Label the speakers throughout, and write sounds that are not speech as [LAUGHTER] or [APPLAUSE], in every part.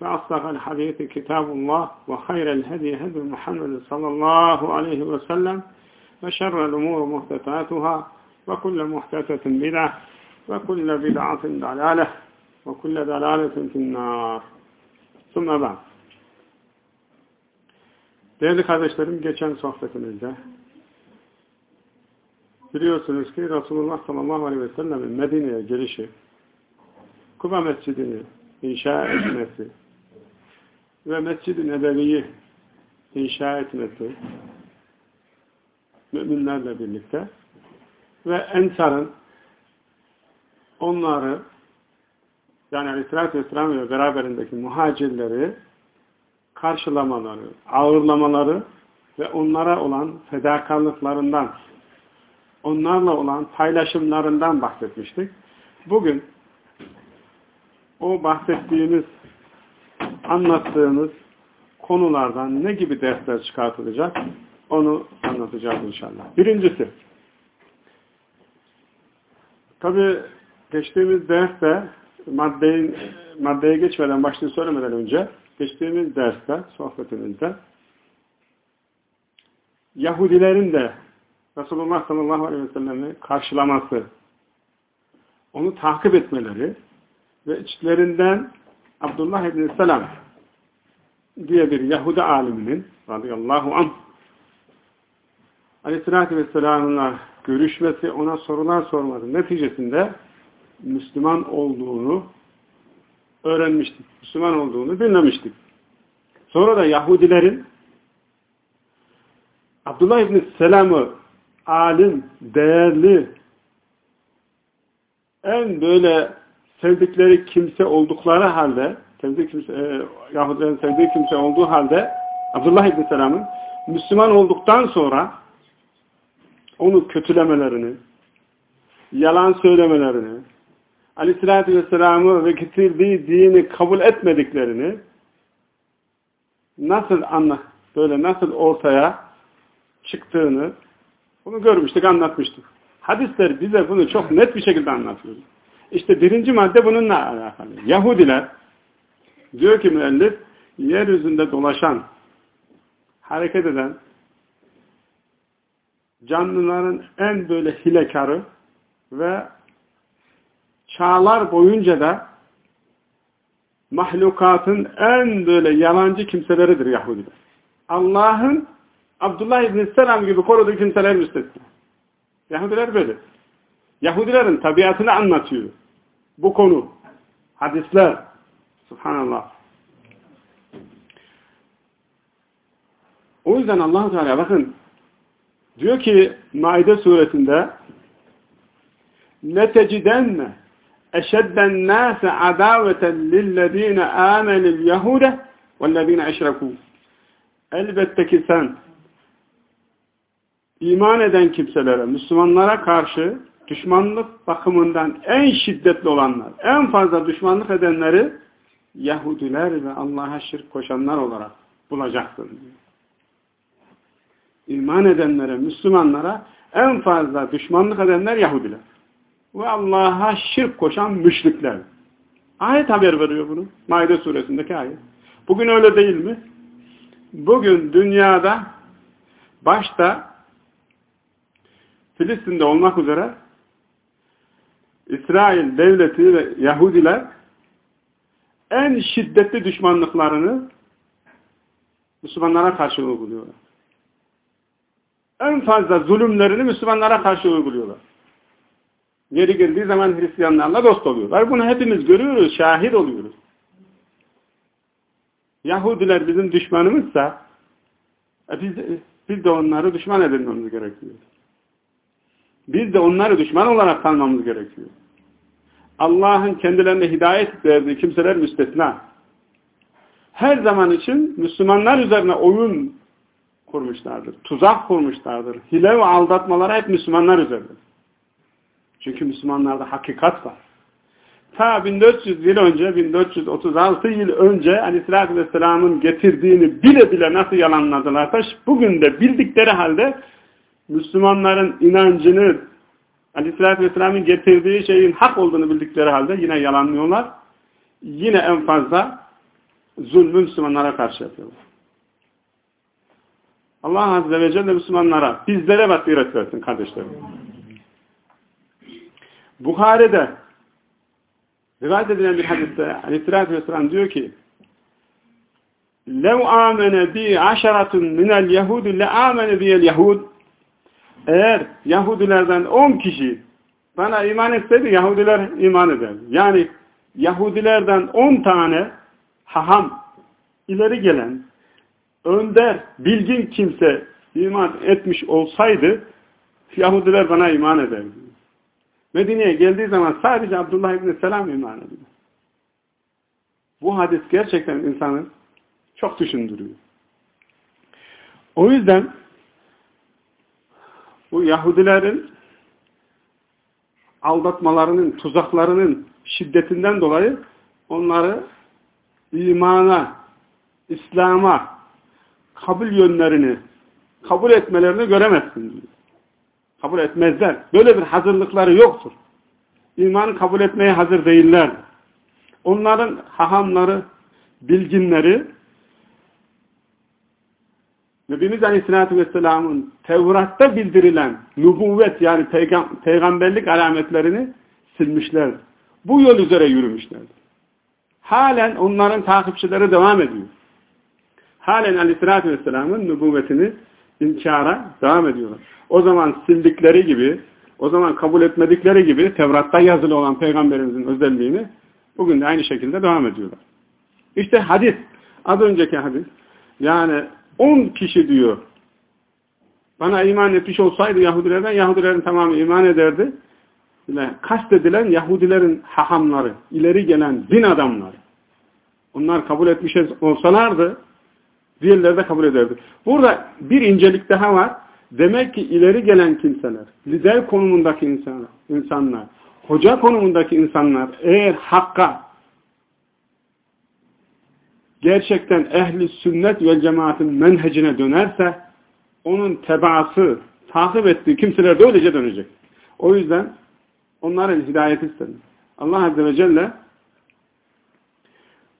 Speaker 1: فأصدق الحديث كتاب الله وخير الهدي هدي محمد صلى الله عليه وسلم وشر الأمور محدثاتها وكل محدثة بدعة وكل بدعة ضلالة وكل ضلالة في النار ثم بعد Değerli kardeşlerim geçen sohbetimizde biliyorsunuz ki Resulullah sallallahu aleyhi ve sellem'in Medine'ye gelişi Kuba Mescidini inşa etmesi ve Mescid-i Nebevi'yi inşa etmesi müminlerle birlikte ve Ensar'ın onları yani Aleyhisselatü Vesselam ile beraberindeki muhacirleri karşılamaları, ağırlamaları ve onlara olan fedakarlıklarından onlarla olan paylaşımlarından bahsetmiştik. Bugün o bahsettiğimiz anlattığımız konulardan ne gibi dersler çıkartılacak onu anlatacağız inşallah. Birincisi tabi geçtiğimiz derste maddeyi, maddeye geçmeden başlığı söylemeden önce geçtiğimiz derste sohbetimizde Yahudilerin de Resulullah sallallahu aleyhi ve sellem'i karşılaması onu takip etmeleri ve içlerinden Abdullah ibn Selam diye bir Yahudi aliminin radıyallahu anh aleyhissalatü vesselam'la görüşmesi, ona sorular sorması neticesinde Müslüman olduğunu öğrenmiştik. Müslüman olduğunu dinlemiştik. Sonra da Yahudilerin Abdullah ibn Selam'ı alim, değerli en böyle sevdikleri kimse oldukları halde sevdiği kimse, e, Yahudilerin sevdiği kimse olduğu halde Abdullah ibn Selam'ın Müslüman olduktan sonra onu kötülemelerini yalan söylemelerini Aleyhisselatü Vesselam'ı ve getirdiği dini kabul etmediklerini nasıl anla böyle nasıl ortaya çıktığını bunu görmüştük, anlatmıştık. Hadisler bize bunu çok net bir şekilde anlatıyor. İşte birinci madde bununla alakalı. Yahudiler diyor ki müellif yeryüzünde dolaşan hareket eden canlıların en böyle hilekarı ve çağlar boyunca da mahlukatın en böyle yalancı kimseleridir Yahudiler. Allah'ın Abdullah İbn Selam gibi koruduğu kimseler müstesna. Yahudiler böyle. Yahudilerin tabiatını anlatıyor. Bu konu. Hadisler. Subhanallah. O yüzden allah Teala bakın diyor ki Maide suresinde لَتَجِدَنَّ اَشَدَّ النَّاسَ عَدَاوَةً لِلَّذ۪ينَ آمَنِ الْيَهُودَ وَالَّذ۪ينَ اَشْرَكُوا Elbette ki sen iman eden kimselere, Müslümanlara karşı düşmanlık bakımından en şiddetli olanlar, en fazla düşmanlık edenleri Yahudiler ve Allah'a şirk koşanlar olarak bulacaksın. İman edenlere, Müslümanlara en fazla düşmanlık edenler Yahudiler. Ve Allah'a şirk koşan müşrikler. Ayet haber veriyor bunu. Maide suresindeki ayet. Bugün öyle değil mi? Bugün dünyada başta Filistin'de olmak üzere İsrail devleti ve Yahudiler en şiddetli düşmanlıklarını Müslümanlara karşı uyguluyorlar. En fazla zulümlerini Müslümanlara karşı uyguluyorlar. Yeri girdiği zaman Hristiyanlarla dost oluyorlar. Bunu hepimiz görüyoruz, şahit oluyoruz. Yahudiler bizim düşmanımızsa e biz, biz de onları düşman edilmemiz gerekiyor. Biz de onları düşman olarak kalmamız gerekiyor. Allah'ın kendilerine hidayet verdiği kimseler müstesna. Her zaman için Müslümanlar üzerine oyun kurmuşlardır. Tuzak kurmuşlardır. Hile ve aldatmaları hep Müslümanlar üzeridir. Çünkü Müslümanlarda hakikat var. Ta 1400 yıl önce, 1436 yıl önce Aleyhisselatü Vesselam'ın getirdiğini bile bile nasıl yalanladılarsa bugün de bildikleri halde Müslümanların inancını Aleyhisselatü Vesselam'ın getirdiği şeyin hak olduğunu bildikleri halde yine yalanlıyorlar. Yine en fazla zulmü Müslümanlara karşı yapıyorlar. Allah Azze ve Celle Müslümanlara, bizlere basiret versin kardeşlerim. Bukhari'de rivayet edilen bir hadiste Aleyhisselatü Vesselam diyor ki لَوْ آمَنَ بِي عَشَرَةٌ مِنَ الْيَهُودِ لَآمَنَ بِيَ الْيَهُودِ eğer Yahudilerden 10 kişi bana iman etseydi Yahudiler iman eder. Yani Yahudilerden 10 tane haham ileri gelen önder, bilgin kimse iman etmiş olsaydı Yahudiler bana iman ederdi. Medine'ye geldiği zaman sadece Abdullah İbni Selam iman ediyor. Bu hadis gerçekten insanı çok düşündürüyor. O yüzden bu Yahudilerin aldatmalarının, tuzaklarının şiddetinden dolayı onları imana, İslam'a kabul yönlerini kabul etmelerini göremezsin. Kabul etmezler. Böyle bir hazırlıkları yoktur. İmanı kabul etmeye hazır değiller. Onların hahamları, bilginleri Nebimiz Aleyhisselatü Vesselam'ın Tevrat'ta bildirilen nübüvvet yani peygam peygamberlik alametlerini silmişler. Bu yol üzere yürümüşler. Halen onların takipçileri devam ediyor. Halen Aleyhisselatü Vesselam'ın nübüvvetini inkara devam ediyorlar. O zaman sildikleri gibi, o zaman kabul etmedikleri gibi Tevrat'ta yazılı olan peygamberimizin özelliğini bugün de aynı şekilde devam ediyorlar. İşte hadis, az önceki hadis, yani 10 kişi diyor, bana iman etmiş olsaydı Yahudilerden, Yahudilerin tamamı iman ederdi. Kastedilen Yahudilerin hahamları, ileri gelen din adamları. Onlar kabul etmiş olsalardı, diğerleri de kabul ederdi. Burada bir incelik daha var. Demek ki ileri gelen kimseler, lider konumundaki insanlar, insanlar hoca konumundaki insanlar eğer hakka gerçekten ehli sünnet ve cemaatin menhecine dönerse onun tebaası, takip ettiği kimseler de öylece dönecek. O yüzden onların hidayeti istenir. Allah Azze ve Celle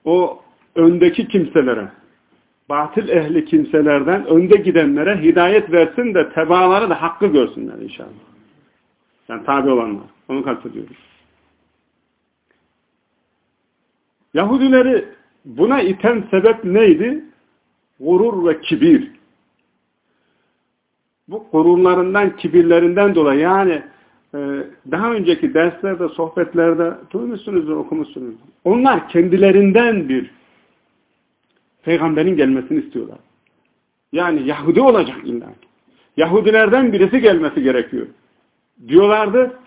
Speaker 1: o öndeki kimselere batıl ehli kimselerden önde gidenlere hidayet versin de tebaaları da hakkı görsünler inşallah. Yani tabi olanlar. Onu kastediyoruz. Yahudileri buna iten sebep neydi? Gurur ve kibir. Bu gururlarından, kibirlerinden dolayı yani e, daha önceki derslerde, sohbetlerde duymuşsunuz okumuşsunuz. Onlar kendilerinden bir peygamberin gelmesini istiyorlar. Yani Yahudi olacak illa. Yahudilerden birisi gelmesi gerekiyor. Diyorlardı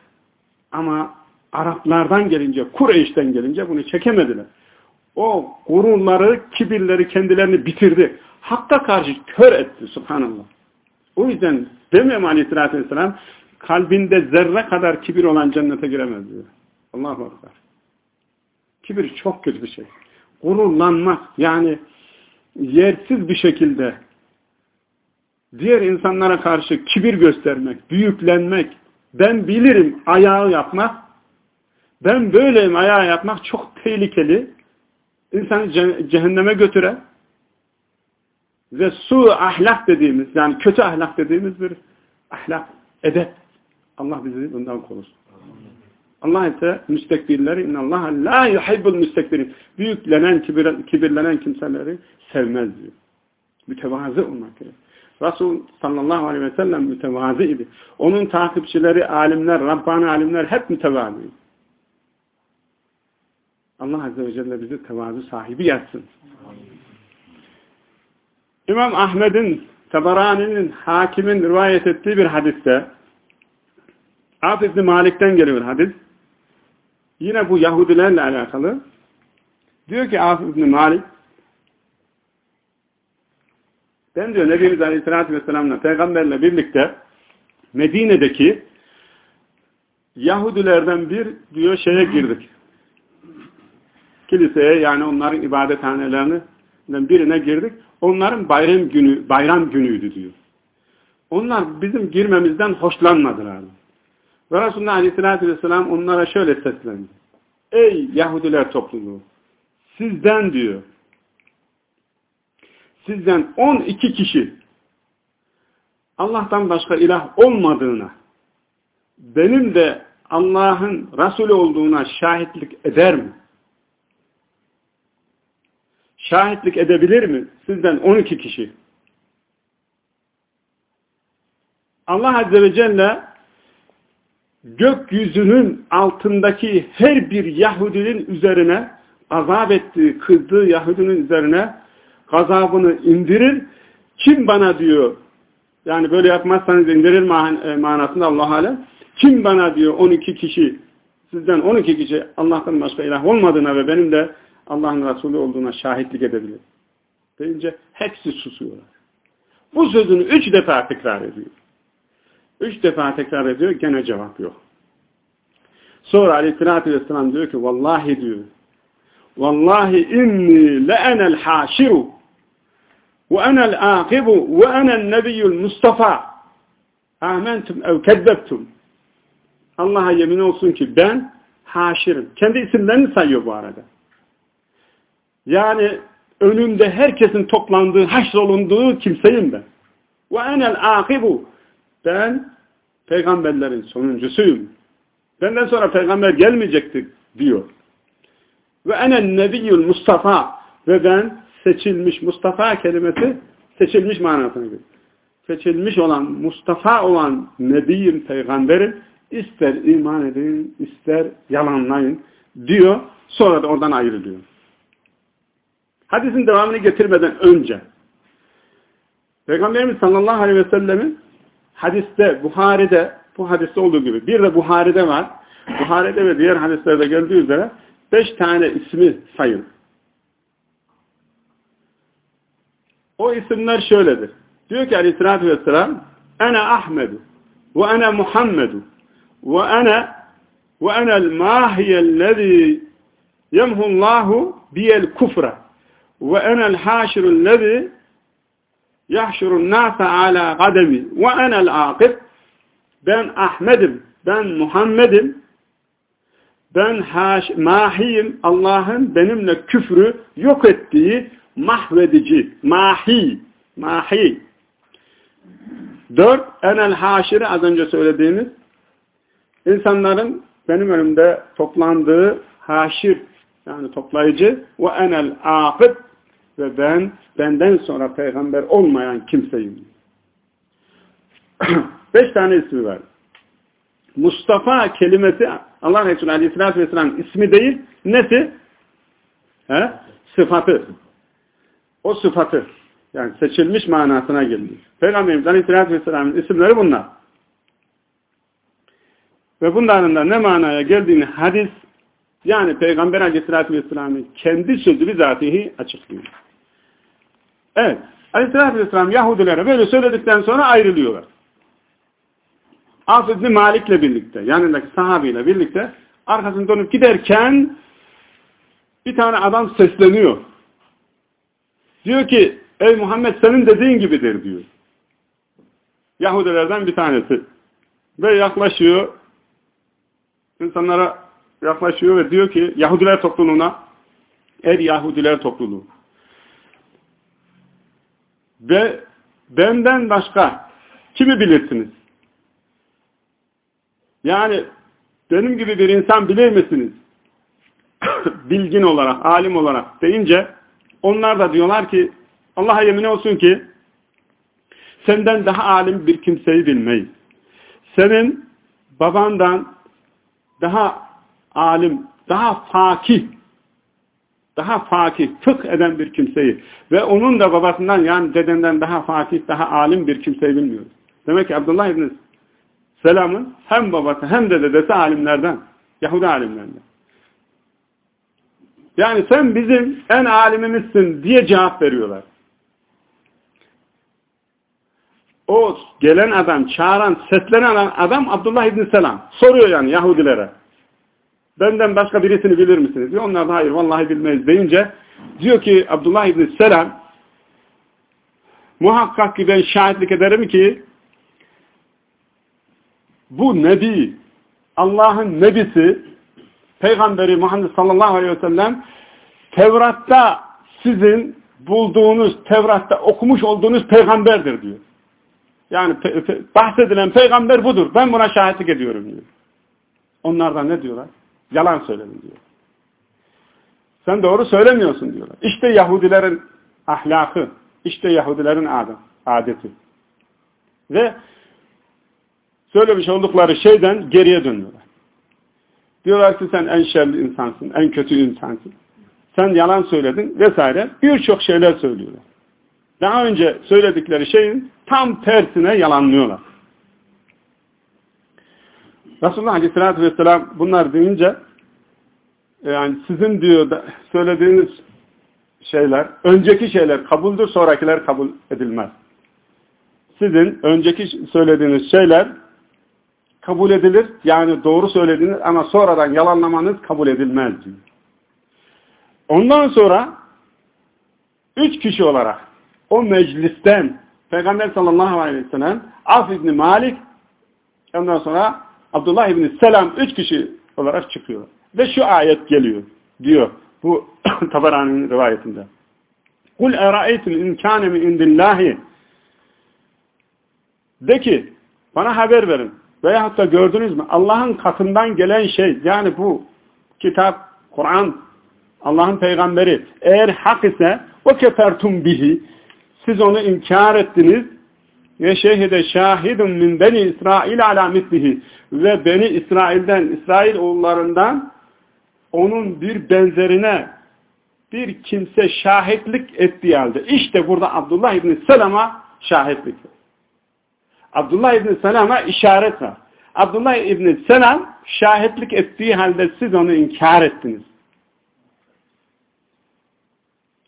Speaker 1: ama Araplardan gelince, Kureyş'ten gelince bunu çekemediler. O gururları, kibirleri kendilerini bitirdi. Hakka karşı kör etti subhanallah. O yüzden demiyorum aleyhissalatü vesselam kalbinde zerre kadar kibir olan cennete giremez diyor. Allahu Akbar. Kibir çok kötü bir şey. Gururlanmak yani yersiz bir şekilde diğer insanlara karşı kibir göstermek, büyüklenmek, ben bilirim ayağı yapmak, ben böyleyim ayağı yapmak çok tehlikeli. İnsanı cehenneme götüren ve su ahlak dediğimiz, yani kötü ahlak dediğimiz bir ahlak, edep. Allah bizi bundan korusun. Allah ise müstekbirleri innallaha la yuhibbul müstekbirin. Büyüklenen, kibir, kibirlenen kimseleri sevmez diyor. Mütevazı olmak gerek. Resul sallallahu aleyhi ve sellem mütevazı idi. Onun takipçileri, alimler, Rabbani alimler hep mütevazı. Allah Azze ve Celle bizi tevazu sahibi yapsın. İmam Ahmet'in, Tabarani'nin, hakimin rivayet ettiği bir hadiste Af İbni Malik'ten geliyor hadis. Yine bu Yahudilerle alakalı. Diyor ki Af İbni Malik ben diyor Nebimiz Aleyhisselatü Vesselam'la peygamberle birlikte Medine'deki Yahudilerden bir diyor şeye girdik. Kiliseye yani onların ibadethanelerinden birine girdik. Onların bayram günü bayram günüydü diyor. Onlar bizim girmemizden hoşlanmadılar. Ve Resulullah Aleyhisselatü Vesselam onlara şöyle seslendi. Ey Yahudiler topluluğu! Sizden diyor sizden 12 kişi Allah'tan başka ilah olmadığına benim de Allah'ın Resulü olduğuna şahitlik eder mi? Şahitlik edebilir mi? Sizden 12 kişi. Allah Azze ve Celle gökyüzünün altındaki her bir Yahudinin üzerine azap ettiği, kızdığı Yahudinin üzerine gazabını indirir. Kim bana diyor, yani böyle yapmazsanız indirir man e, manasında Allah alem. Kim bana diyor 12 kişi, sizden 12 kişi Allah'tan başka ilah olmadığına ve benim de Allah'ın Resulü olduğuna şahitlik edebilir. Deyince hepsi susuyorlar. Bu sözünü üç defa tekrar ediyor. Üç defa tekrar ediyor, gene cevap yok. Sonra aleyhissalatü vesselam diyor ki, vallahi diyor, vallahi inni leenel haşiru ve enel akibu ve enel nebiyyül mustafa amentum ev kezzeptum Allah'a yemin olsun ki ben haşirim. Kendi isimlerini sayıyor bu arada. Yani önünde herkesin toplandığı, haşrolunduğu kimseyim ben. Ve enel akibu. Ben peygamberlerin sonuncusuyum. Benden sonra peygamber gelmeyecektir diyor. Ve enen nebiyyül Mustafa. Ve ben seçilmiş Mustafa kelimesi seçilmiş manasına geliyor. Seçilmiş olan, Mustafa olan Nebi'in, peygamberin ister iman edin, ister yalanlayın diyor. Sonra da oradan ayrılıyor. Hadisin devamını getirmeden önce Peygamberimiz sallallahu aleyhi ve sellemin hadiste, Buhari'de, bu hadiste olduğu gibi bir de Buhari'de var. Buhari'de ve diğer hadislerde geldiği üzere beş tane ismi sayın. O isimler şöyledir. Diyor ki aleyhissalatü vesselam Ana Ahmedu ve ana Muhammedu ve ana ve enel mahiyellezî yemhullahu biyel kufra ve enel haşirullezî yahşurun nâse ala kademi ve enel akib ben Ahmet'im, ben Muhammed'im, ben haş, mahiyim Allah'ın benimle küfrü yok ettiği mahvedici, mahi, mahi. Dört, enel haşiri az önce söylediğimiz insanların benim önümde toplandığı haşir yani toplayıcı ve enel akıt ve ben benden sonra peygamber olmayan kimseyim. [CLEARS THROAT] Beş tane ismi var. Mustafa kelimesi Allah Resulü Aleyhisselatü Vesselam ismi değil, nesi? He? Sıfatı o sıfatı yani seçilmiş manasına gelir. Peygamberimiz Aleyhisselatü Vesselam'ın isimleri bunlar. Ve bunların da ne manaya geldiğini hadis yani Peygamber Aleyhisselatü Vesselam'ın kendi sözü bizatihi açıklıyor. Evet. Aleyhisselatü Vesselam Yahudilere böyle söyledikten sonra ayrılıyorlar. Af Malik'le birlikte yanındaki sahabiyle birlikte arkasını dönüp giderken bir tane adam sesleniyor. Diyor ki ey Muhammed senin dediğin gibidir diyor. Yahudilerden bir tanesi. Ve yaklaşıyor. insanlara yaklaşıyor ve diyor ki Yahudiler topluluğuna ey Yahudiler topluluğu ve benden başka kimi bilirsiniz? Yani benim gibi bir insan bilir misiniz? [COUGHS] Bilgin olarak, alim olarak deyince onlar da diyorlar ki Allah'a yemin olsun ki senden daha alim bir kimseyi bilmeyiz. Senin babandan daha alim, daha fakih, daha fakih, fıkh eden bir kimseyi ve onun da babasından yani dedenden daha fakih, daha alim bir kimseyi bilmiyoruz. Demek ki Abdullah İbni Selam'ın hem babası hem de dedesi alimlerden, Yahudi alimlerden. Yani sen bizim en alimimizsin diye cevap veriyorlar. O gelen adam, çağıran, seslenen adam Abdullah İbni Selam. Soruyor yani Yahudilere. Benden başka birisini bilir misiniz? Diyor. Onlar da hayır vallahi bilmeyiz deyince diyor ki Abdullah İbni Selam muhakkak ki ben şahitlik ederim ki bu Nebi Allah'ın Nebisi Peygamberi Muhammed sallallahu aleyhi ve sellem Tevrat'ta sizin bulduğunuz, Tevrat'ta okumuş olduğunuz peygamberdir diyor. Yani pe pe bahsedilen peygamber budur. Ben buna şahitlik ediyorum diyor. Onlardan ne diyorlar? Yalan söyledin diyor. Sen doğru söylemiyorsun diyorlar. İşte Yahudilerin ahlakı, işte Yahudilerin adeti. Ve söylemiş oldukları şeyden geriye dönüyorlar. Diyorlar ki sen en şerli insansın, en kötü insansın. Sen yalan söyledin vesaire. Birçok şeyler söylüyorlar. Daha önce söyledikleri şeyin tam tersine yalanlıyorlar. Resulullah Aleyhisselatü Vesselam bunlar deyince yani sizin diyor söylediğiniz şeyler, önceki şeyler kabuldür, sonrakiler kabul edilmez. Sizin önceki söylediğiniz şeyler kabul edilir. Yani doğru söylediğiniz ama sonradan yalanlamanız kabul edilmez diyor. Ondan sonra üç kişi olarak o meclisten Peygamber sallallahu aleyhi ve sellem Af İbni Malik ondan sonra Abdullah İbni Selam üç kişi olarak çıkıyor. Ve şu ayet geliyor diyor bu [COUGHS] Tabarani'nin rivayetinde. Kul era'eytum in kâne min indillahi de ki bana haber verin veyahut da gördünüz mü Allah'ın katından gelen şey yani bu kitap, Kur'an Allah'ın peygamberi eğer hak ise o kefertum bihi siz onu inkar ettiniz ve şehide şahidun min beni İsrail ala mitlihi ve beni İsrail'den, İsrail oğullarından onun bir benzerine bir kimse şahitlik ettiği halde işte burada Abdullah İbni Selam'a şahitlik Abdullah İbni Selam'a işaret var. Abdullah İbni Selam şahitlik ettiği halde siz onu inkar ettiniz.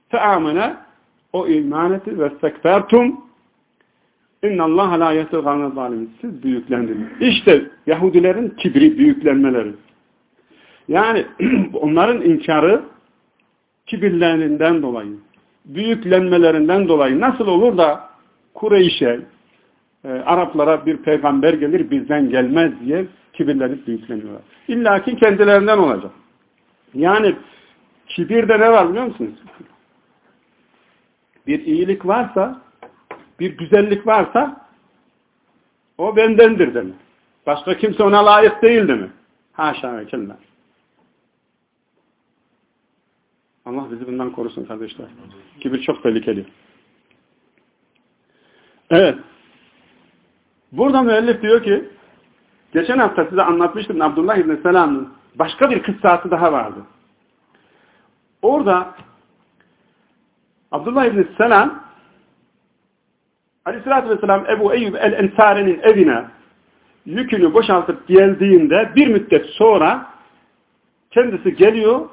Speaker 1: Feamene o iman etti ve İnnallâhe lâ yetegâne zalimin. Siz büyüklendiniz. İşte Yahudilerin kibri, büyüklenmeleri. Yani [CLEARS THROAT] onların inkarı kibirlerinden dolayı, büyüklenmelerinden dolayı nasıl olur da Kureyş'e, e, Araplara bir peygamber gelir bizden gelmez diye kibirlenip büyükleniyorlar. İlla ki kendilerinden olacak. Yani kibirde ne var biliyor musunuz? Bir iyilik varsa bir güzellik varsa o bendendir demek. Başka kimse ona layık değil demek. Haşa ve kella. Allah bizi bundan korusun kardeşler. Kibir çok tehlikeli. Evet. Burada müellif diyor ki geçen hafta size anlatmıştım Abdullah İbni Selam'ın başka bir kıssası daha vardı. Orada Abdullah İbni Selam Aleyhisselatü Vesselam Ebu Eyyub el-Ensari'nin evine yükünü boşaltıp geldiğinde bir müddet sonra kendisi geliyor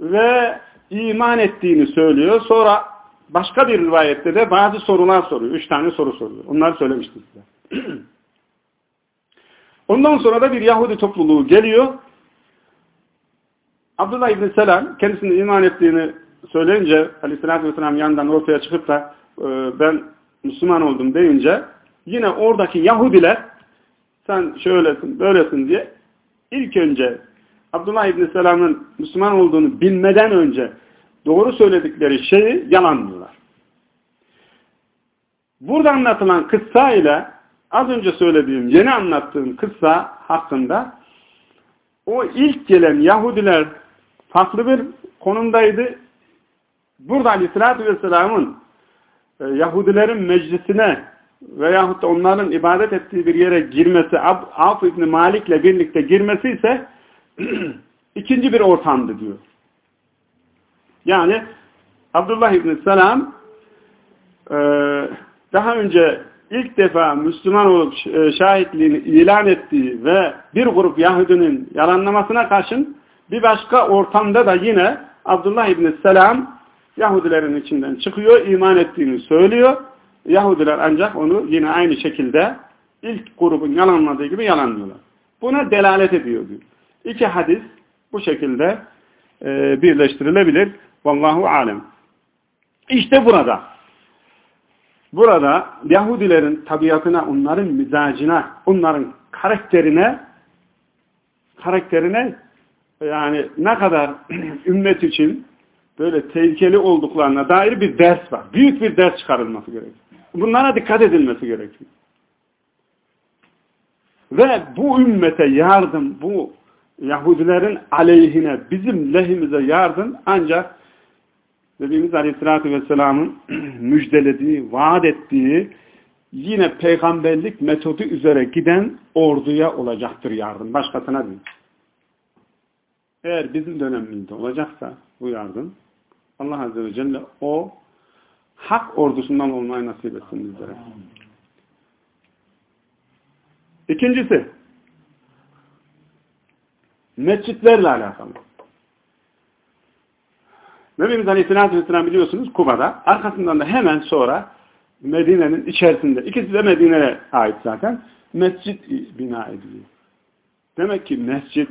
Speaker 1: ve iman ettiğini söylüyor. Sonra başka bir rivayette de bazı sorular soruyor. Üç tane soru soruyor. Onları söylemiştim size. [CLEARS THROAT] Ondan sonra da bir Yahudi topluluğu geliyor. Abdullah İbni Selam kendisinin iman ettiğini söyleyince Aleyhisselatü Vesselam yandan ortaya çıkıp da e, ben Müslüman oldum deyince yine oradaki Yahudiler sen şöylesin böylesin diye ilk önce Abdullah İbni Selam'ın Müslüman olduğunu bilmeden önce doğru söyledikleri şeyi yalanlıyorlar. Burada anlatılan kıssa ile az önce söylediğim yeni anlattığım kıssa hakkında o ilk gelen Yahudiler farklı bir konumdaydı. Burada Aleyhisselatü Vesselam'ın Yahudilerin meclisine veyahut da onların ibadet ettiği bir yere girmesi, Ab Af İbni Malik'le birlikte girmesi ise [CLEARS THROAT] ikinci bir ortamdı diyor. Yani Abdullah İbni Selam e, daha önce ilk defa Müslüman olup e, şahitliğini ilan ettiği ve bir grup Yahudinin yalanlamasına karşın bir başka ortamda da yine Abdullah İbni Selam Yahudilerin içinden çıkıyor, iman ettiğini söylüyor. Yahudiler ancak onu yine aynı şekilde ilk grubun yalanladığı gibi yalanlıyorlar. Buna delalet ediyor diyor. İki hadis bu şekilde e, birleştirilebilir. Vallahu alem. İşte burada burada Yahudilerin tabiatına, onların mizacına, onların karakterine karakterine yani ne kadar [CLEARS THROAT] ümmet için böyle tehlikeli olduklarına dair bir ders var. Büyük bir ders çıkarılması gerekiyor. Bunlara dikkat edilmesi gerekiyor. Ve bu ümmete yardım, bu Yahudilerin aleyhine, bizim lehimize yardım ancak Nebimiz Aleyhisselatü Vesselam'ın [CLEARS THROAT] müjdelediği, vaat ettiği yine peygamberlik metodu üzere giden orduya olacaktır yardım. Başkasına değil. Eğer bizim dönemimizde olacaksa bu yardım Allah Azze ve Celle o hak ordusundan olmayı nasip etsin bizlere. İkincisi mescitlerle alakalı. Nebimiz Aleyhisselatü Vesselam biliyorsunuz Kuba'da. Arkasından da hemen sonra Medine'nin içerisinde, ikisi de Medine'ye ait zaten, mescit bina ediliyor. Demek ki mescit,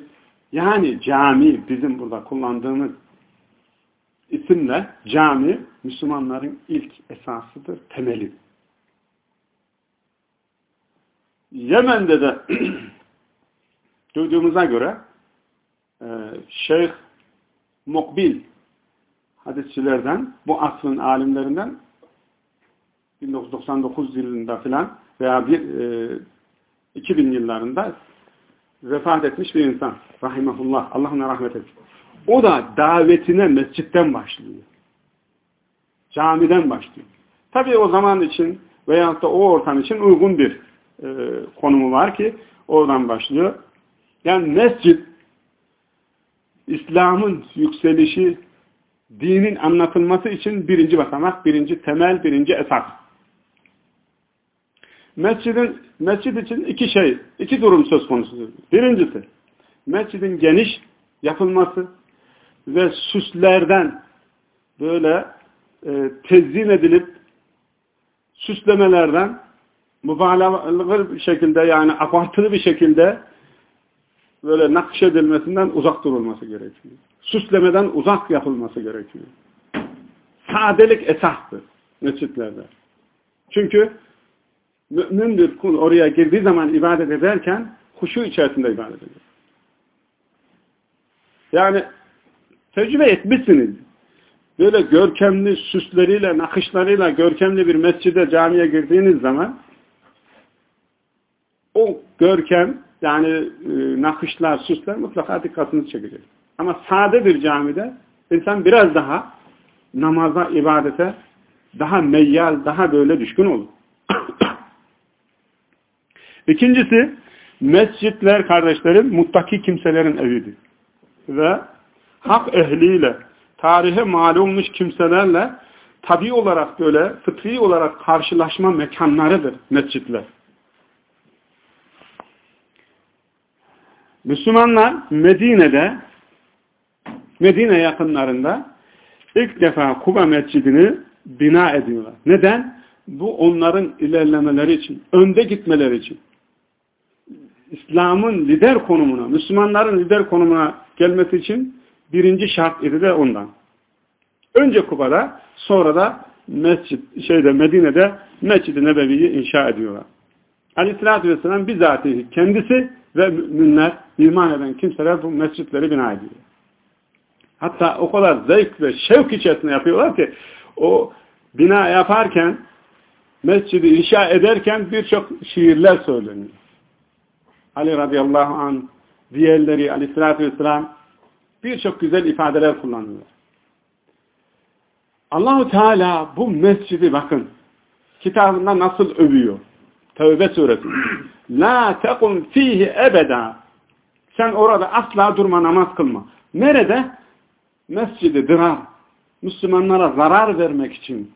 Speaker 1: yani cami bizim burada kullandığımız isimle cami Müslümanların ilk esasıdır, temeli. Yemen'de de [CLEARS THROAT] duyduğumuza göre e, Şeyh Mukbil hadisçilerden, bu asrın alimlerinden 1999 yılında filan veya bir, e, 2000 yıllarında vefat etmiş bir insan. Rahimahullah. Allah ona rahmet etsin. O da davetine mescitten başlıyor. Camiden başlıyor. Tabii o zaman için veyahut da o ortam için uygun bir e, konumu var ki oradan başlıyor. Yani mescit İslam'ın yükselişi dinin anlatılması için birinci basamak, birinci temel, birinci esas. Mescidin, mescid için iki şey, iki durum söz konusudur. Birincisi, mescidin geniş yapılması ve süslerden böyle e, tezyin edilip süslemelerden mübalağalı bir şekilde yani abartılı bir şekilde böyle nakşedilmesinden uzak durulması gerekiyor. Süslemeden uzak yapılması gerekiyor. Sadelik esastır mescitlerde. Çünkü mümin bir kul oraya girdiği zaman ibadet ederken huşu içerisinde ibadet ediyor. Yani tecrübe etmişsiniz. Böyle görkemli süsleriyle, nakışlarıyla görkemli bir mescide, camiye girdiğiniz zaman o görkem yani e, nakışlar, süsler mutlaka dikkatinizi çekecek. Ama sade bir camide insan biraz daha namaza, ibadete daha meyyal, daha böyle düşkün olur. [COUGHS] İkincisi, mescitler kardeşlerim muttaki kimselerin evidir. Ve hak ehliyle, tarihe mal olmuş kimselerle tabi olarak böyle fıtri olarak karşılaşma mekanlarıdır mescitler. Müslümanlar Medine'de Medine yakınlarında ilk defa Kuba Mescidini bina ediyorlar. Neden? Bu onların ilerlemeleri için, önde gitmeleri için. İslam'ın lider konumuna, Müslümanların lider konumuna gelmesi için birinci şart idi de ondan. Önce Kuba'da, sonra da mescid, şeyde Medine'de Mescid-i Nebevi'yi inşa ediyorlar. Aleyhisselatü Vesselam bizatihi kendisi ve müminler, iman eden kimseler bu mescitleri bina ediyor. Hatta o kadar zevk ve şevk içerisinde yapıyorlar ki o bina yaparken mescidi inşa ederken birçok şiirler söyleniyor. Ali radıyallahu an diğerleri aleyhissalatü vesselam birçok güzel ifadeler kullanıyorlar. Allahu Teala bu mescidi bakın kitabında nasıl övüyor? Tevbe suresi. [CLEARS THROAT] La tekum fihi ebeda. Sen orada asla durma namaz kılma. Nerede? Mescidi dırar. Müslümanlara zarar vermek için,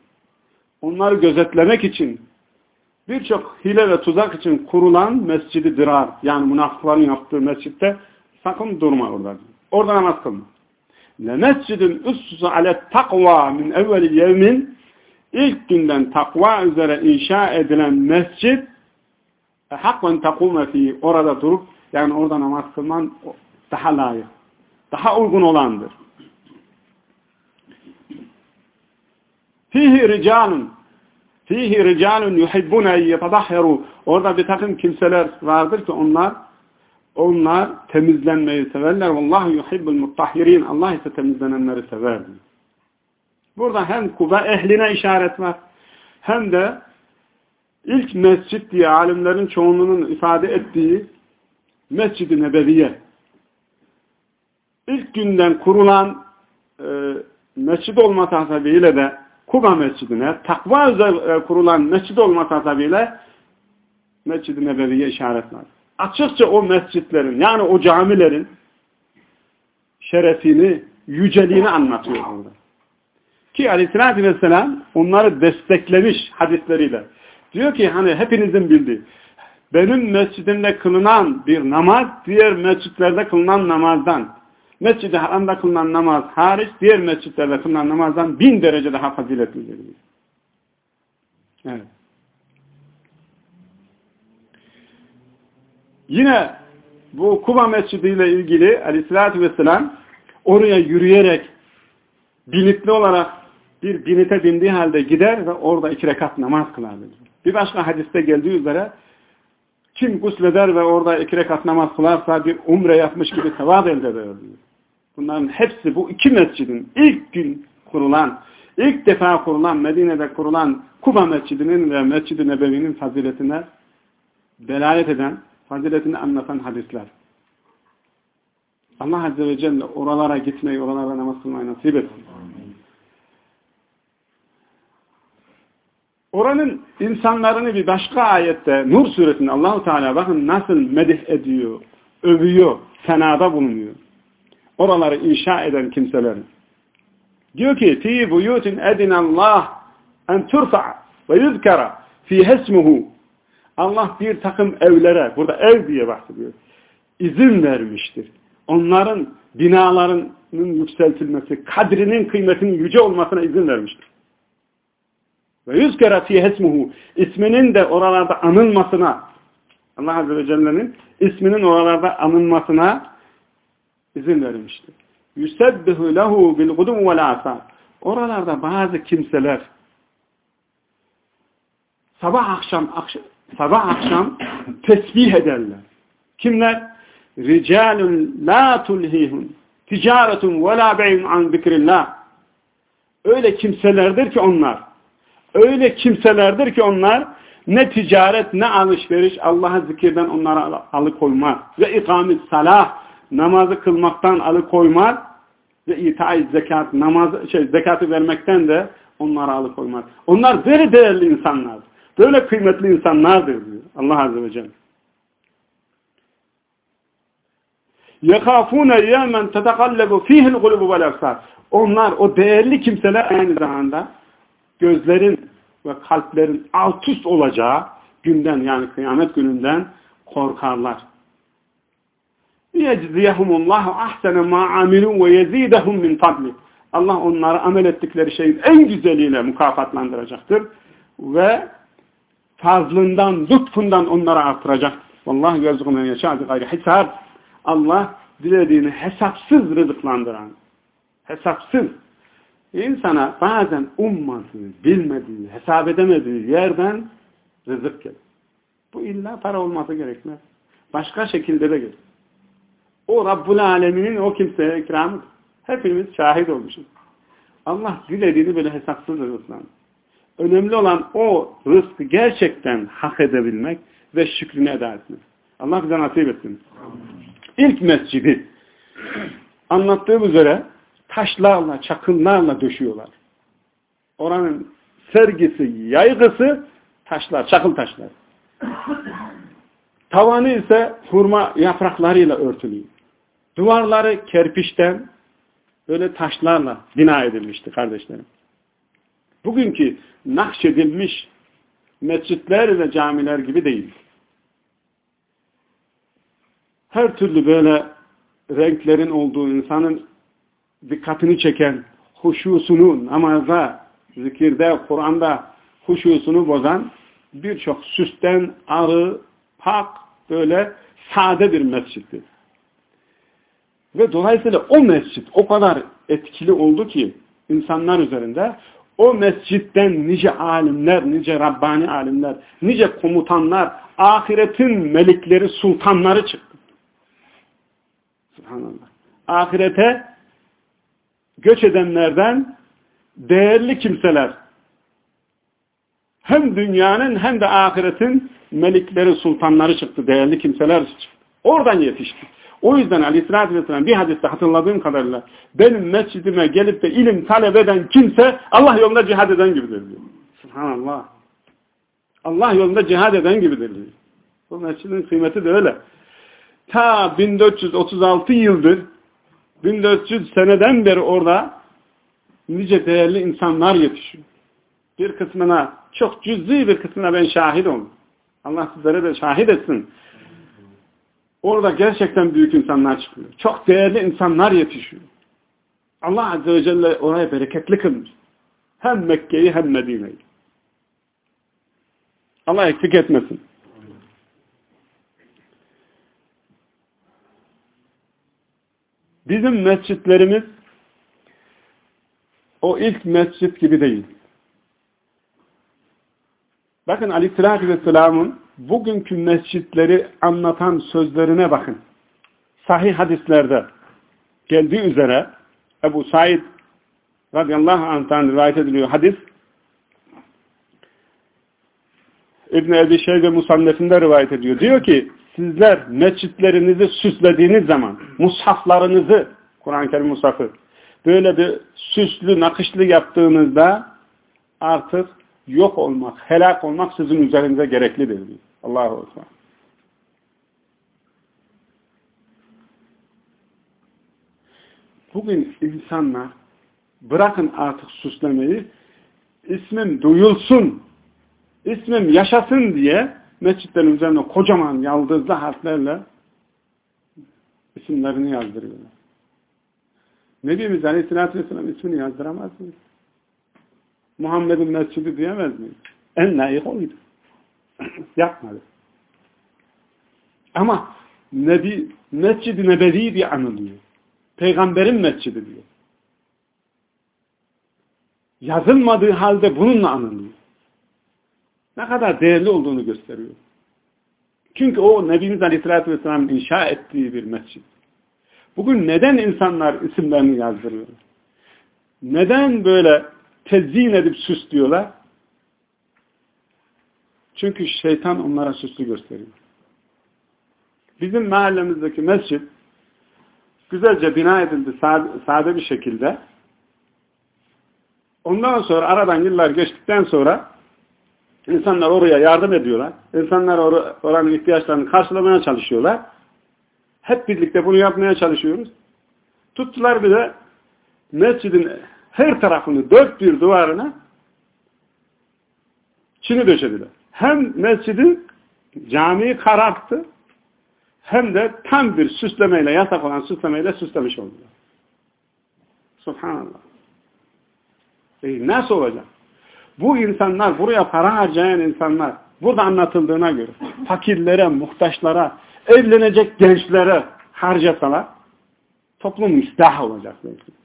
Speaker 1: onları gözetlemek için, birçok hile ve tuzak için kurulan mescidi dırar. Yani münafıkların yaptığı mescitte sakın durma orada. Orada namaz kılma. Le mescidin üssüsü ale takva min evveli yevmin ilk günden takva üzere inşa edilen mescid hakven takume fi orada durup yani orada namaz kılman daha layık. Daha uygun olandır. Fihi ricalun fihi ricalun yuhibbuna yetadahharu orada bir takım kimseler vardır ki onlar onlar temizlenmeyi severler. Vallahu yuhibbul mutahhirin. Allah ise temizlenenleri sever. Burada hem Kuba ehline işaret var hem de ilk mescit diye alimlerin çoğunluğunun ifade ettiği Mescid-i Nebeviye ilk günden kurulan e, mescid olması hasebiyle de Kuba mescidine takva üzere kurulan mescid olması hasebiyle Mescid-i Nebeviye işaret var. Açıkça o mescitlerin yani o camilerin şerefini, yüceliğini anlatıyor burada. Ki aleyhissalatü vesselam onları desteklemiş hadisleriyle. Diyor ki hani hepinizin bildiği benim mescidimde kılınan bir namaz diğer mescitlerde kılınan namazdan Mescid-i Haram'da kılınan namaz hariç diğer mescitlerde kılınan namazdan bin derece daha faziletlidir. Evet. Yine bu Kuba Mescidi ile ilgili aleyhissalatü vesselam oraya yürüyerek binitli olarak bir binite bindiği halde gider ve orada iki rekat namaz kılar. Bir başka hadiste geldiği üzere kim gusleder ve orada iki rekat namaz kılarsa bir umre yapmış gibi sevap elde eder. Bunların hepsi bu iki mescidin ilk gün kurulan, ilk defa kurulan, Medine'de kurulan Kuba Mescidi'nin ve Mescid-i Nebevi'nin faziletine delalet eden, faziletini anlatan hadisler. Allah Azze ve Celle oralara gitmeyi, oralara namaz kılmayı nasip etsin. Oranın insanlarını bir başka ayette Nur suresinde Allahu Teala bakın nasıl medih ediyor, övüyor, senada bulunuyor. Oraları inşa eden kimselerin. Diyor ki fi buyutin edinallah en turfa ve yuzkara fi hesmuhu Allah bir takım evlere, burada ev diye bahsediyor, izin vermiştir. Onların binalarının yükseltilmesi, kadrinin kıymetinin yüce olmasına izin vermiştir. Ve yüz kere fi hesmuhu isminin de oralarda anılmasına Allah Azze ve Celle'nin isminin oralarda anılmasına izin vermiştir. Yusebbihu lehu bil vel asar. Oralarda bazı kimseler sabah akşam, akşam sabah akşam tesbih ederler. Kimler? Ricalun la tulhihun ticaretun ve la bey'un an. Öyle kimselerdir ki onlar Öyle kimselerdir ki onlar ne ticaret ne alışveriş Allah'a zikirden onlara alıkoymaz. Ve ikamet salah namazı kılmaktan alıkoymaz. Ve itaiz zekat namaz, şey, zekatı vermekten de onlara alıkoymaz. Onlar böyle değerli insanlar. Böyle kıymetli insanlardır diyor Allah Azze ve Celle. يَخَافُونَ يَوْمًا تَتَقَلَّبُ ف۪يهِ الْقُلُبُ وَالْاَفْسَارِ Onlar, o değerli kimseler aynı zamanda gözlerin ve kalplerin alt üst olacağı günden yani kıyamet gününden korkarlar. يَجْزِيَهُمُ اللّٰهُ اَحْسَنَ مَا عَمِلُوا وَيَزِيدَهُمْ مِنْ فَضْلِ Allah onları amel ettikleri şeyin en güzeliyle mükafatlandıracaktır. Ve fazlından, lütfundan onlara artıracak. Vallahi yazgımen yaşadı gayri hesap. Allah dilediğini hesapsız rızıklandıran. Hesapsız insana bazen ummadığı, bilmediği, hesap edemediği yerden rızık gelir. Bu illa para olması gerekmez. Başka şekilde de gelir. O Rabbul Alemin'in o kimseye ikramıdır. Hepimiz şahit olmuşuz. Allah dilediğini böyle hesapsız rızıklanır. Önemli olan o rızkı gerçekten hak edebilmek ve şükrünü eda etmek. Allah bize nasip etsin. İlk mescidi anlattığım üzere taşlarla, çakıllarla döşüyorlar. Oranın sergisi, yaygısı taşlar, çakıl taşlar. Tavanı ise hurma yapraklarıyla örtülü. Duvarları kerpiçten böyle taşlarla bina edilmişti kardeşlerim. Bugünkü nakşedilmiş mescitler ve camiler gibi değil. Her türlü böyle renklerin olduğu insanın dikkatini çeken, huşusunu namaza, zikirde, Kur'an'da huşusunu bozan birçok süsten arı, pak, böyle sade bir mescitti. Ve dolayısıyla o mescit o kadar etkili oldu ki insanlar üzerinde o mescitten nice alimler, nice Rabbani alimler, nice komutanlar, ahiretin melikleri, sultanları çıktı. Subhanallah. Ahirete göç edenlerden değerli kimseler hem dünyanın hem de ahiretin melikleri, sultanları çıktı, değerli kimseler çıktı. Oradan yetişti. O yüzden aleyhissalatü vesselam bir hadiste hatırladığım kadarıyla benim mescidime gelip de ilim talep eden kimse Allah yolunda cihad eden gibidir diyor. Subhanallah. Allah yolunda cihad eden gibidir diyor. Bu mescidin kıymeti de öyle. Ta 1436 yıldır 1400 seneden beri orada nice değerli insanlar yetişiyor. Bir kısmına, çok cüz'i bir kısmına ben şahit oldum. Allah sizlere de şahit etsin. Orada gerçekten büyük insanlar çıkıyor. Çok değerli insanlar yetişiyor. Allah Azze ve Celle oraya bereketli kılmış. Hem Mekke'yi hem Medine'yi. Allah eksik etmesin. Bizim mescitlerimiz o ilk mescit gibi değil. Bakın Aleyhisselatü Vesselam'ın bugünkü mescitleri anlatan sözlerine bakın. Sahih hadislerde geldiği üzere Ebu Said radıyallahu anh'tan rivayet ediliyor hadis. İbn-i Ebi Şeybe Musannef'inde rivayet ediyor. Diyor ki sizler mescitlerinizi süslediğiniz zaman mushaflarınızı Kur'an-ı Kerim mushafı böyle bir süslü, nakışlı yaptığınızda artık yok olmak, helak olmak sizin üzerinize gereklidir diyor. Allahu Ekber. Bugün insanlar bırakın artık süslemeyi ismim duyulsun, ismim yaşasın diye mescitlerin üzerine kocaman yaldızlı harflerle isimlerini yazdırıyorlar. Nebimiz Aleyhisselatü Vesselam ismini yazdıramaz mıyız? Muhammed'in mescidi diyemez miyiz? En layık oydu. [CLEARS THROAT] Yapmadı. Ama Nebi, Mescid-i Nebevi diye anılıyor. Peygamberin mescidi diyor. Yazılmadığı halde bununla anılıyor. Ne kadar değerli olduğunu gösteriyor. Çünkü o Nebimiz Aleyhisselatü Vesselam'ın inşa ettiği bir mescid. Bugün neden insanlar isimlerini yazdırıyorlar? Neden böyle tezyin edip süslüyorlar? Çünkü şeytan onlara süslü gösteriyor. Bizim mahallemizdeki mescid güzelce bina edildi sade, sade bir şekilde. Ondan sonra aradan yıllar geçtikten sonra insanlar oraya yardım ediyorlar. İnsanlar or oranın ihtiyaçlarını karşılamaya çalışıyorlar. Hep birlikte bunu yapmaya çalışıyoruz. Tuttular bir de mescidin her tarafını dört bir duvarına çini döşediler. Hem mescidin camiyi kararttı hem de tam bir süslemeyle, yasak olan süslemeyle süslemiş oldular. Subhanallah. E nasıl olacak? Bu insanlar, buraya para harcayan insanlar, burada anlatıldığına göre fakirlere, muhtaçlara, evlenecek gençlere harcasalar toplum müstah olacak belki.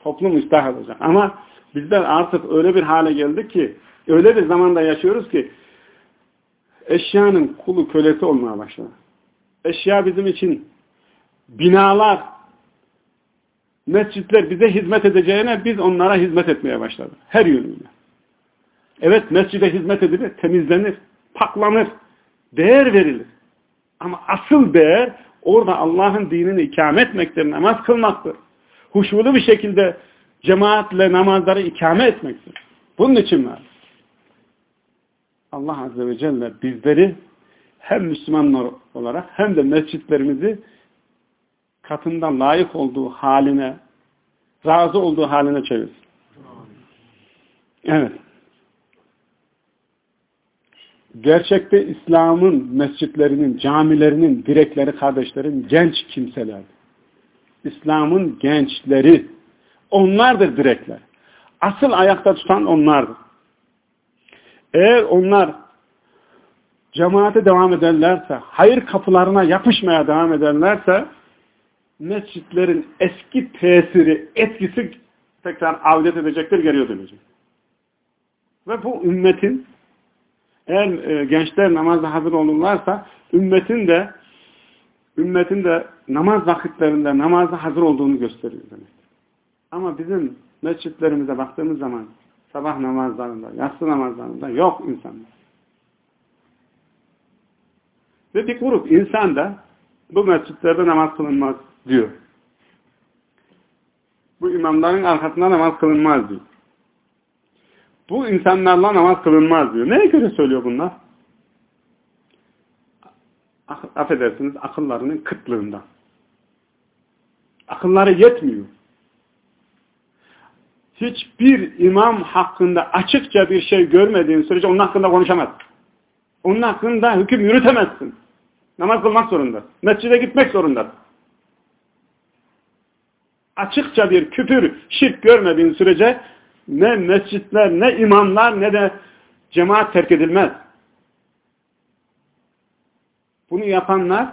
Speaker 1: Toplum müstah olacak. Ama bizler artık öyle bir hale geldik ki, öyle bir zamanda yaşıyoruz ki eşyanın kulu kölesi olmaya başladı. Eşya bizim için binalar, mescitler bize hizmet edeceğine biz onlara hizmet etmeye başladık. Her yönüyle. Evet mescide hizmet edilir, temizlenir, paklanır, değer verilir. Ama asıl değer orada Allah'ın dinini ikame etmektir, namaz kılmaktır. Huşulu bir şekilde cemaatle namazları ikame etmektir. Bunun için var. Allah Azze ve Celle bizleri hem Müslümanlar olarak hem de mescitlerimizi katından layık olduğu haline, razı olduğu haline çevirsin. Evet. Gerçekte İslam'ın mescitlerinin, camilerinin direkleri kardeşlerin genç kimseler. İslam'ın gençleri. Onlardır direkler. Asıl ayakta tutan onlardır. Eğer onlar cemaate devam ederlerse, hayır kapılarına yapışmaya devam ederlerse, mescitlerin eski tesiri, etkisi tekrar avdet edecektir, geriye dönecek. Ve bu ümmetin eğer e, gençler namazda hazır olurlarsa ümmetin de ümmetin de namaz vakitlerinde namazda hazır olduğunu gösteriyor demek. Ama bizim mescitlerimize baktığımız zaman sabah namazlarında, yatsı namazlarında yok insanlar. Ve bir grup insan da bu mescitlerde namaz kılınmaz diyor. Bu imamların arkasında namaz kılınmaz diyor. Bu insanlarla namaz kılınmaz diyor. Neye göre söylüyor bunlar? Affedersiniz akıllarının kıtlığından. Akılları yetmiyor. Hiçbir imam hakkında açıkça bir şey görmediğin sürece onun hakkında konuşamazsın. Onun hakkında hüküm yürütemezsin. Namaz kılmak zorunda. Mescide gitmek zorunda. Açıkça bir küfür, şirk görmediğin sürece ne mescitler, ne imamlar, ne de cemaat terk edilmez. Bunu yapanlar,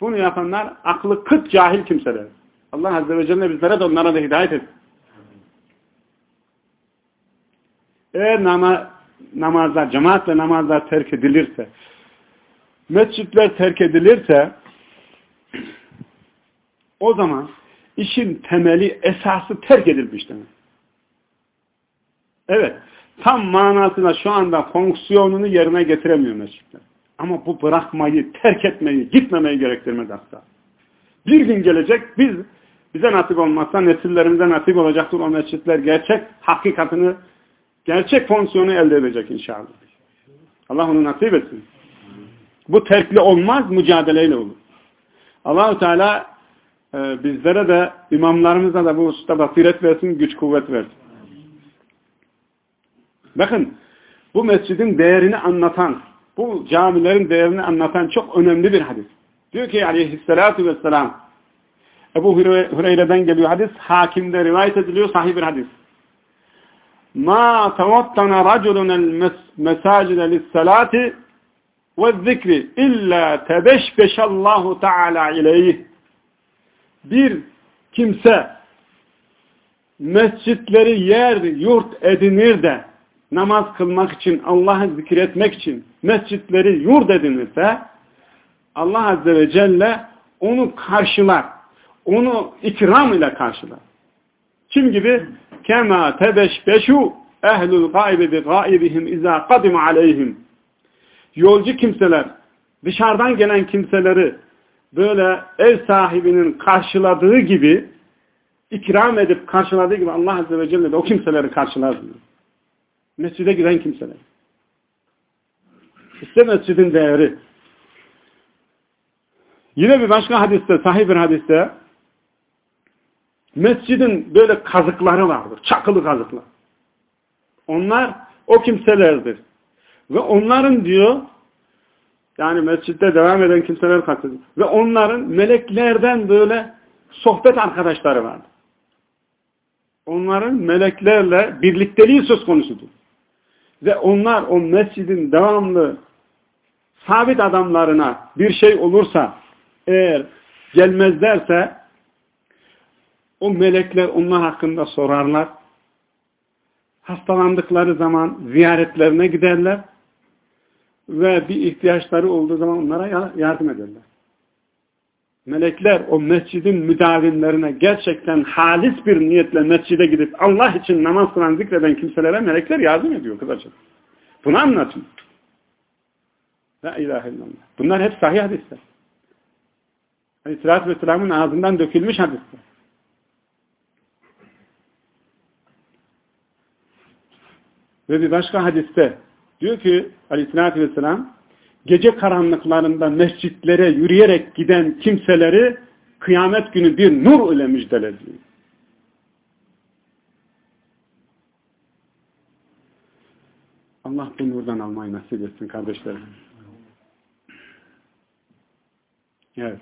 Speaker 1: bunu yapanlar aklı kıt cahil kimseler. Allah Azze ve Celle bizlere de onlara da hidayet etsin. Eğer nama, namazlar, cemaatle namazlar terk edilirse, mescitler terk edilirse, o zaman işin temeli, esası terk edilmiş demek. Evet, tam manasına şu anda fonksiyonunu yerine getiremiyor mescitler. Ama bu bırakmayı, terk etmeyi, gitmemeyi gerektirmez asla. Bir gün gelecek, biz bize nasip olmazsa nesillerimize nasip olacaktır o mescitler gerçek hakikatini gerçek fonksiyonu elde edecek inşallah. Allah onu nasip etsin. Bu terkli olmaz, mücadeleyle olur. Allahu Teala e, bizlere de imamlarımıza da bu usta basiret versin, güç kuvvet versin. Bakın bu mescidin değerini anlatan, bu camilerin değerini anlatan çok önemli bir hadis. Diyor ki aleyhissalatu vesselam Ebu Hureyre'den geliyor hadis, hakimde rivayet ediliyor, sahih bir hadis ma tevattana raculun mesacide lissalati ve zikri illa tebeşbeşallahu teala ileyh bir kimse mescitleri yer yurt edinir de namaz kılmak için Allah'ı zikretmek için mescitleri yurt edinirse Allah Azze ve Celle onu karşılar. Onu ikram ile karşılar. Kim gibi? kema tebeşbeşu ehlul gaybi bi gaibihim izâ kadim aleyhim. Yolcu kimseler, dışarıdan gelen kimseleri böyle ev sahibinin karşıladığı gibi ikram edip karşıladığı gibi Allah Azze ve Celle de o kimseleri karşılar diyor. Mescide giden kimseler. İşte mescidin değeri. Yine bir başka hadiste, sahih bir hadiste Mescidin böyle kazıkları vardır. Çakılı kazıklar. Onlar o kimselerdir. Ve onların diyor yani mescitte devam eden kimseler kastediyor. Ve onların meleklerden böyle sohbet arkadaşları vardır. Onların meleklerle birlikteliği söz konusudur. Ve onlar o mescidin devamlı sabit adamlarına bir şey olursa eğer gelmezlerse o melekler onlar hakkında sorarlar. Hastalandıkları zaman ziyaretlerine giderler. Ve bir ihtiyaçları olduğu zaman onlara yardım ederler. Melekler o mescidin müdavimlerine gerçekten halis bir niyetle mescide gidip Allah için namaz kılan zikreden kimselere melekler yardım ediyor kısaca. Bunu anlatın. La ilahe illallah. Bunlar hep sahih hadisler. Aleyhisselatü Vesselam'ın ağzından dökülmüş hadisler. Ve bir başka hadiste Diyor ki aleyhissalatü vesselam gece karanlıklarında mescitlere yürüyerek giden kimseleri kıyamet günü bir nur ile müjdeledi. Allah bu nurdan almayı nasip etsin kardeşlerim. Evet.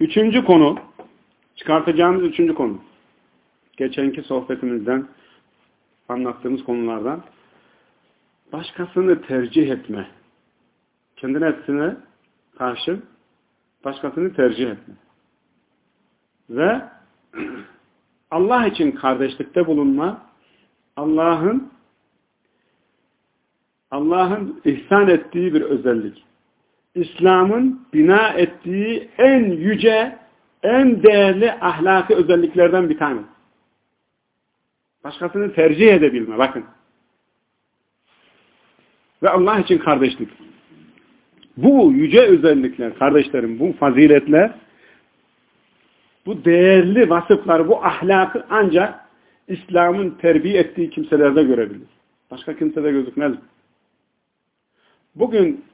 Speaker 1: Üçüncü konu, çıkartacağımız üçüncü konu. Geçenki sohbetimizden anlattığımız konulardan başkasını tercih etme. Kendi nefsine karşı başkasını tercih etme. Ve [CLEARS THROAT] Allah için kardeşlikte bulunma, Allah'ın Allah'ın ihsan ettiği bir özellik. İslam'ın bina ettiği en yüce, en değerli ahlaki özelliklerden bir tane. Başkasını tercih edebilme. Bakın. Ve Allah için kardeşlik. Bu yüce özellikler, kardeşlerim, bu faziletler, bu değerli vasıflar, bu ahlakı ancak İslam'ın terbiye ettiği kimselerde görebilir. Başka kimsede gözükmez. Bugün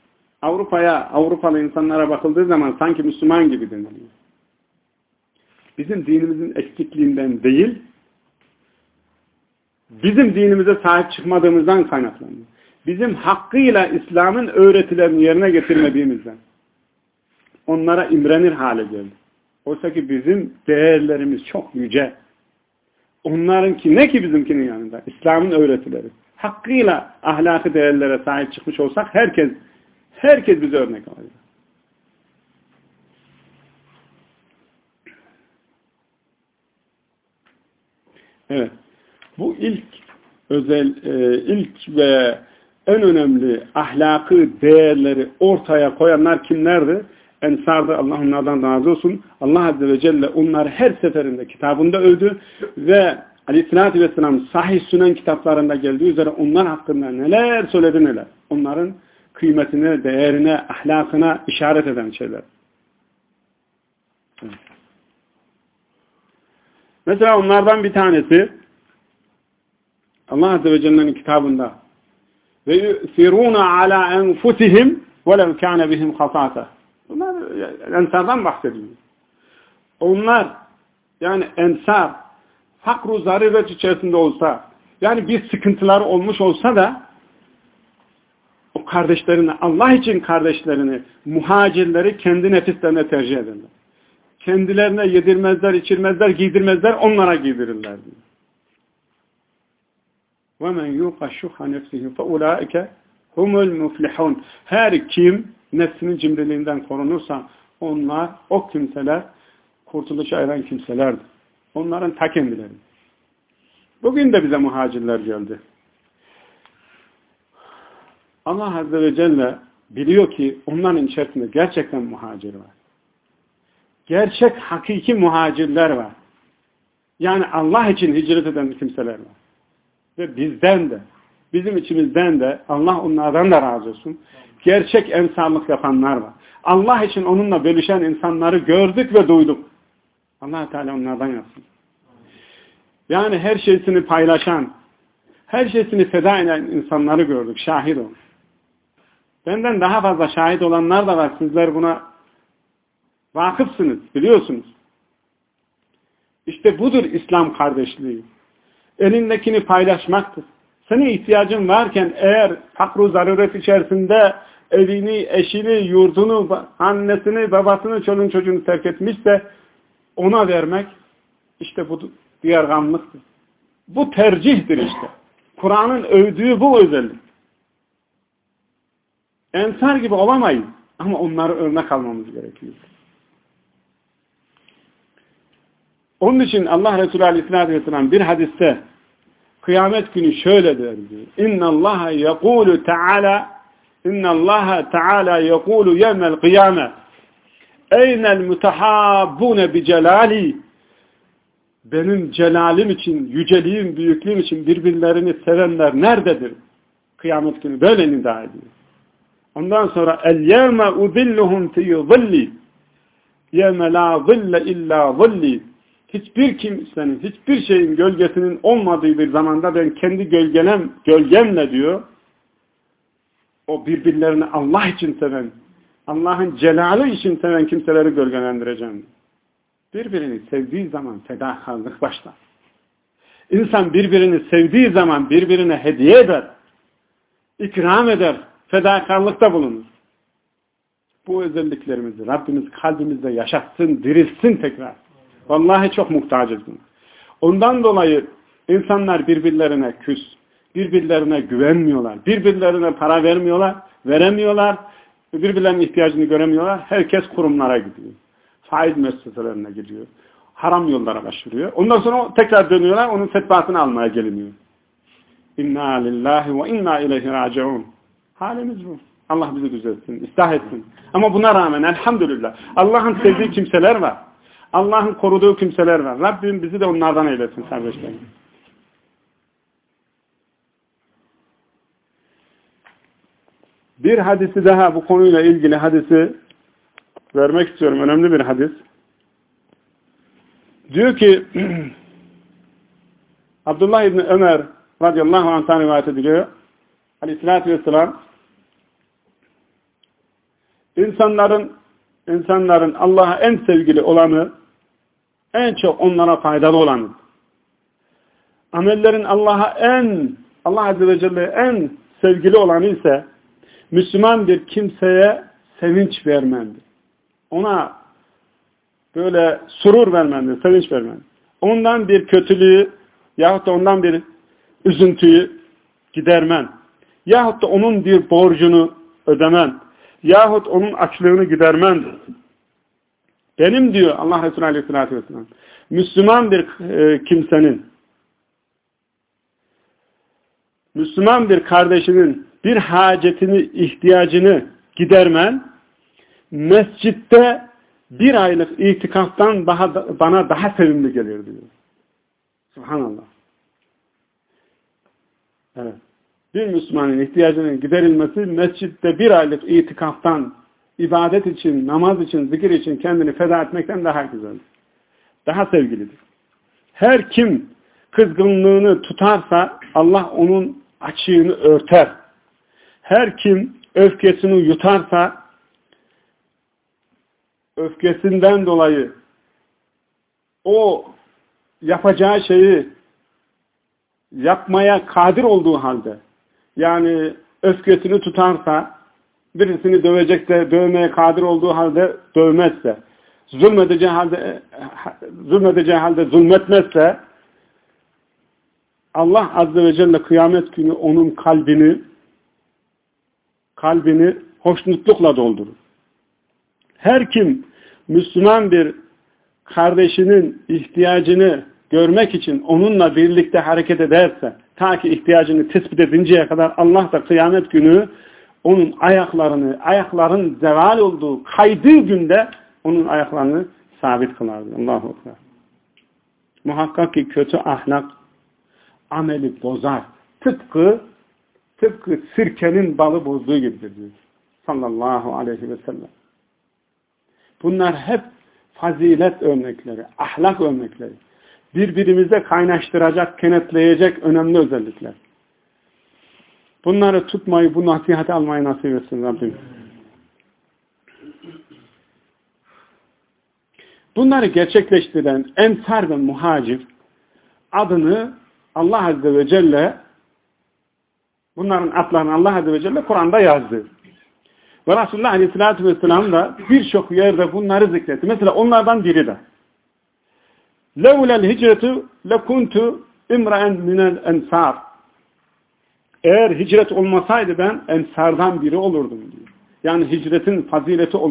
Speaker 1: Avrupa'ya, Avrupalı insanlara bakıldığı zaman sanki Müslüman gibi deniliyor. Bizim dinimizin eksikliğinden değil, bizim dinimize sahip çıkmadığımızdan kaynaklanıyor. Bizim hakkıyla İslam'ın öğretilerini yerine getirmediğimizden. Onlara imrenir hale geldi. Oysa ki bizim değerlerimiz çok yüce. Onlarınki ne ki bizimkinin yanında? İslam'ın öğretileri. Hakkıyla ahlaki değerlere sahip çıkmış olsak herkes herkes bize örnek alacak. Evet. Bu ilk özel, e, ilk ve en önemli ahlakı değerleri ortaya koyanlar kimlerdi? Ensar'da Allah onlardan razı olsun. Allah Azze ve Celle onları her seferinde kitabında övdü ve Aleyhisselatü Vesselam sahih sünen kitaplarında geldiği üzere onlar hakkında neler söyledi neler. Onların kıymetine, değerine, ahlakına işaret eden şeyler. Mesela onlardan bir tanesi Allah Azze ve Celle'nin kitabında ve yusiruna ala enfusihim velev kâne bihim hasâse Bunlar ensardan bahsediyor. Onlar yani ensar fakru zaruret içerisinde olsa yani bir sıkıntıları olmuş olsa da o kardeşlerini Allah için kardeşlerini muhacirleri kendi nefislerine tercih ederler. Kendilerine yedirmezler, içirmezler, giydirmezler, onlara giydirirler diyor. وَمَنْ يُوقَ شُحَ نَفْسِهِ فَاُولَٰئِكَ هُمُ الْمُفْلِحُونَ Her kim nefsinin cimriliğinden korunursa onlar, o kimseler kurtuluşa eren kimselerdir. Onların ta kendileri. Bugün de bize muhacirler geldi. Allah Azze ve Celle biliyor ki onların içerisinde gerçekten muhacir var. Gerçek hakiki muhacirler var. Yani Allah için hicret eden kimseler var. Ve bizden de, bizim içimizden de Allah onlardan da razı olsun. Gerçek ensarlık yapanlar var. Allah için onunla bölüşen insanları gördük ve duyduk. Allah Teala onlardan yapsın. Yani her şeysini paylaşan, her şeysini feda eden insanları gördük. Şahit olun. Benden daha fazla şahit olanlar da var. Sizler buna vakıfsınız, biliyorsunuz. İşte budur İslam kardeşliği. Elindekini paylaşmaktır. Senin ihtiyacın varken eğer fakru zaruret içerisinde evini, eşini, yurdunu, annesini, babasını, çoluğun çocuğunu terk etmişse ona vermek işte bu diğer gamlıktır. Bu tercihtir işte. Kur'an'ın övdüğü bu özellik. Ensar gibi olamayız. Ama onları örnek almamız gerekiyor. Onun için Allah Resulü Aleyhisselatü Vesselam bir hadiste kıyamet günü şöyle der diyor. İnna Allah yekulu Teala İnna Allah Teala yekulu yevmel kıyame Eynel mutahabbune bi celali benim celalim için, yüceliğim, büyüklüğüm için birbirlerini sevenler nerededir? Kıyamet günü böyle nida ediyor. Ondan sonra el yevme udilluhum fi zilli yevme la zille illa zilli hiçbir kimsenin, hiçbir şeyin gölgesinin olmadığı bir zamanda ben kendi gölgenem, gölgemle diyor, o birbirlerini Allah için seven, Allah'ın celali için seven kimseleri gölgelendireceğim. Birbirini sevdiği zaman fedakarlık başlar. İnsan birbirini sevdiği zaman birbirine hediye eder, ikram eder, fedakarlıkta bulunur. Bu özelliklerimizi Rabbimiz kalbimizde yaşatsın, dirilsin tekrar. Vallahi çok muhtacız buna. Ondan dolayı insanlar birbirlerine küs, birbirlerine güvenmiyorlar, birbirlerine para vermiyorlar, veremiyorlar, birbirlerinin ihtiyacını göremiyorlar. Herkes kurumlara gidiyor. Faiz müesseselerine gidiyor. Haram yollara başvuruyor. Ondan sonra tekrar dönüyorlar, onun fetvasını almaya geliniyor. İnna lillahi ve inna ileyhi raciun. Halimiz bu. Allah bizi düzeltsin, ıslah etsin. Ama buna rağmen elhamdülillah Allah'ın sevdiği kimseler var. Allah'ın koruduğu kimseler var. Rabbim bizi de onlardan eylesin kardeşlerim. Bir hadisi daha bu konuyla ilgili hadisi vermek istiyorum. Önemli bir hadis. Diyor ki [CLEARS THROAT] Abdullah İbni Ömer radıyallahu anh'tan rivayet ediliyor. Aleyhissalatü vesselam insanların insanların Allah'a en sevgili olanı en çok onlara faydalı olanı. Amellerin Allah'a en Allah Azze ve Celle en sevgili olanı ise Müslüman bir kimseye sevinç vermendir. Ona böyle surur vermendir, sevinç vermendir. Ondan bir kötülüğü yahut da ondan bir üzüntüyü gidermen. Yahut da onun bir borcunu ödemen. Yahut onun açlığını gidermen. Benim diyor Allah Resulü Aleyhisselatü Vesselam. Müslüman bir e, kimsenin Müslüman bir kardeşinin bir hacetini, ihtiyacını gidermen mescitte bir aylık itikaftan daha, bana daha sevimli gelir diyor. Subhanallah. Evet. Bir Müslümanın ihtiyacının giderilmesi mescitte bir aylık itikaftan ibadet için, namaz için, zikir için kendini feda etmekten daha güzeldir. Daha sevgilidir. Her kim kızgınlığını tutarsa Allah onun açığını örter. Her kim öfkesini yutarsa öfkesinden dolayı o yapacağı şeyi yapmaya kadir olduğu halde yani öfkesini tutarsa birisini dövecek de dövmeye kadir olduğu halde dövmezse zulmedeceği halde zulmedeceği halde zulmetmezse Allah Azze ve Celle kıyamet günü onun kalbini kalbini hoşnutlukla doldurur. Her kim Müslüman bir kardeşinin ihtiyacını görmek için onunla birlikte hareket ederse ta ki ihtiyacını tespit edinceye kadar Allah da kıyamet günü onun ayaklarını, ayakların zeval olduğu, kaydığı günde onun ayaklarını sabit kılardı. Allahu Ekber. Muhakkak ki kötü ahlak ameli bozar. Tıpkı tıpkı sirkenin balı bozduğu gibidir diyor. Sallallahu aleyhi ve sellem. Bunlar hep fazilet örnekleri, ahlak örnekleri. Birbirimize kaynaştıracak, kenetleyecek önemli özellikler. Bunları tutmayı, bu nasihati almayı nasip etsin Rabbim. Bunları gerçekleştiren ensar ve muhacir adını Allah Azze ve Celle bunların adlarını Allah Azze ve Celle Kur'an'da yazdı. Ve Resulullah Aleyhisselatü Vesselam da birçok yerde bunları zikretti. Mesela onlardan biri de لَوْلَا الْهِجْرَةُ لَكُنْتُ اِمْرَاً مِنَ الْاَنْسَارِ Eğer hicret olmasaydı ben ensardan biri olurdum diyor. Yani hicretin fazileti